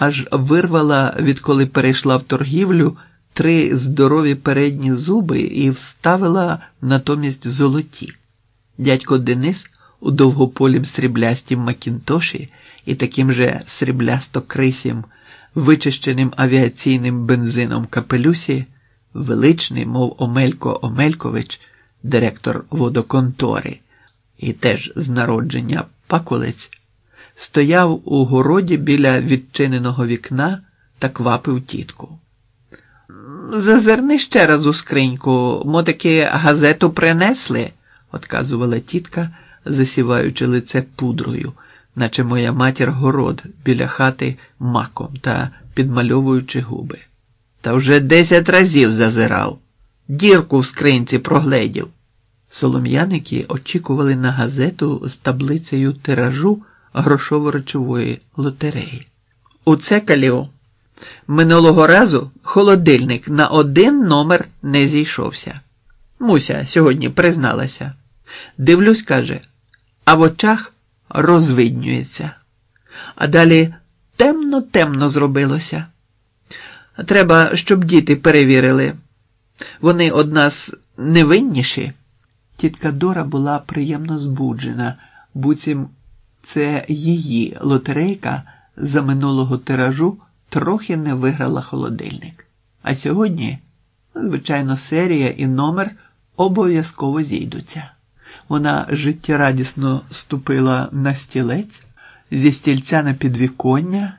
аж вирвала, відколи перейшла в торгівлю, три здорові передні зуби і вставила натомість золоті. Дядько Денис у довгополім сріблястім макінтоші і таким же сріблясто-крисім, вичищеним авіаційним бензином капелюсі, величний, мов Омелько Омелькович, директор водоконтори, і теж з народження пакулець, стояв у городі біля відчиненого вікна та квапив тітку. Зазирни ще раз у скриньку, мо таки газету принесли, отказувала тітка, засіваючи лице пудрою, наче моя матір город біля хати маком та підмальовуючи губи. Та вже десять разів зазирав, дірку в скринці прогледів. Солом'яники очікували на газету з таблицею тиражу грошово-речової лотереї. У цекалів минулого разу холодильник на один номер не зійшовся. Муся сьогодні призналася. Дивлюсь, каже, а в очах розвиднюється. А далі темно-темно зробилося. Треба, щоб діти перевірили. Вони од нас невинніші. Тітка Дора була приємно збуджена, буцім це її лотерейка за минулого тиражу трохи не виграла холодильник. А сьогодні, звичайно, серія і номер обов'язково зійдуться. Вона життєрадісно ступила на стілець зі стільця на підвіконня,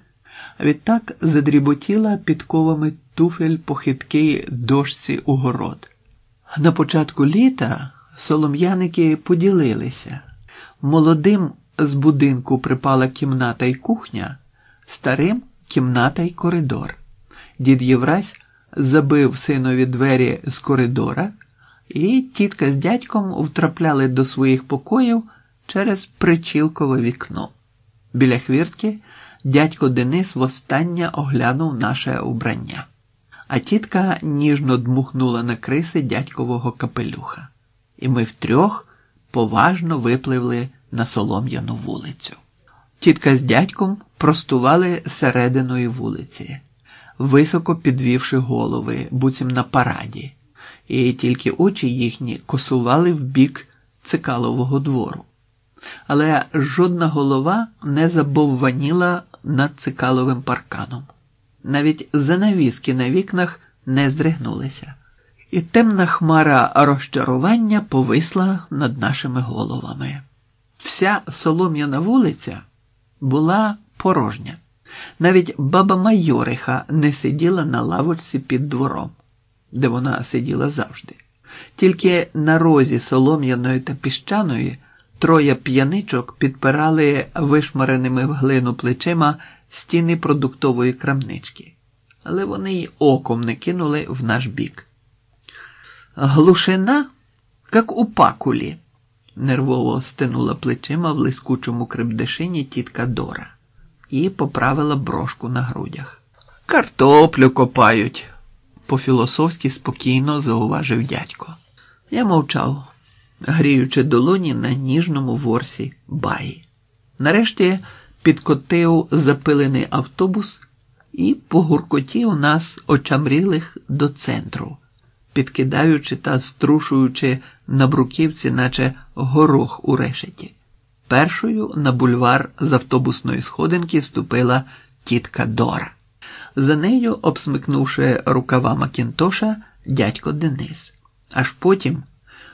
а відтак задріботіла підковами туфель по хиткій дошці у город. На початку літа солом'яники поділилися. Молодим з будинку припала кімната й кухня, старим кімната й коридор. Дід Євразь забив синові двері з коридора, і тітка з дядьком втрапляли до своїх покоїв через причілкове вікно. Біля хвіртки дядько Денис востаннє оглянув наше убрання, а тітка ніжно дмухнула на криси дядькового капелюха, і ми втрьох поважно випливли на солом'яну вулицю. Тітка з дядьком простували серединою вулиці, високо підвівши голови, буцім на параді, і тільки очі їхні косували в бік цикалового двору. Але жодна голова не забовваніла над цикаловим парканом. Навіть занавіски на вікнах не здригнулися, і темна хмара розчарування повисла над нашими головами. Вся солом'яна вулиця була порожня. Навіть баба Майориха не сиділа на лавочці під двором, де вона сиділа завжди. Тільки на розі солом'яної та піщаної троє п'яничок підпирали вишмареними в глину плечима стіни продуктової крамнички, але вони й оком не кинули в наш бік. Глушина, як у пакулі нервово стинула плечима в лискучому крепдешині тітка Дора і поправила брошку на грудях. Картоплю копають, по-філософськи спокійно зауважив дядько. Я мовчав, гріючи долоні на ніжному ворсі баї. Нарешті підкотив запилений автобус і погуркотів нас очамрілих до центру, підкидаючи та струшуючи на бруківці, наче горох у решеті. Першою на бульвар з автобусної сходинки ступила тітка Дора. За нею, обсмикнувши рукава Макінтоша, дядько Денис. Аж потім,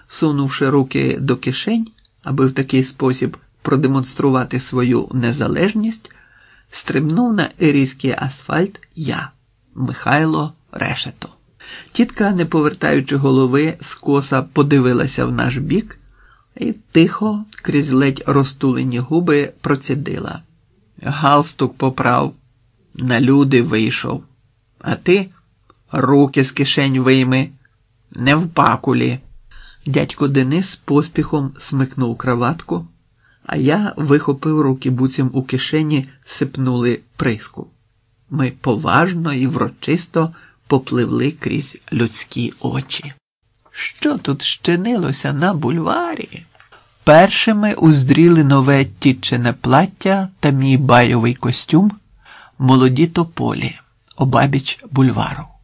сунувши руки до кишень, аби в такий спосіб продемонструвати свою незалежність, стрибнув на ерійський асфальт я, Михайло Решето. Тітка, не повертаючи голови, скоса подивилася в наш бік і тихо, крізь ледь розтулені губи, процідила. Галстук поправ, на люди вийшов. А ти руки з кишень вийми, не в пакулі. Дядько Денис поспіхом смикнув краватку, а я вихопив руки буцім у кишені, сипнули приску. Ми поважно і врочисто попливли крізь людські очі. Що тут щинилося на бульварі? Першими уздріли нове тітчине плаття та мій байовий костюм, молоді тополі обабіч бульвару.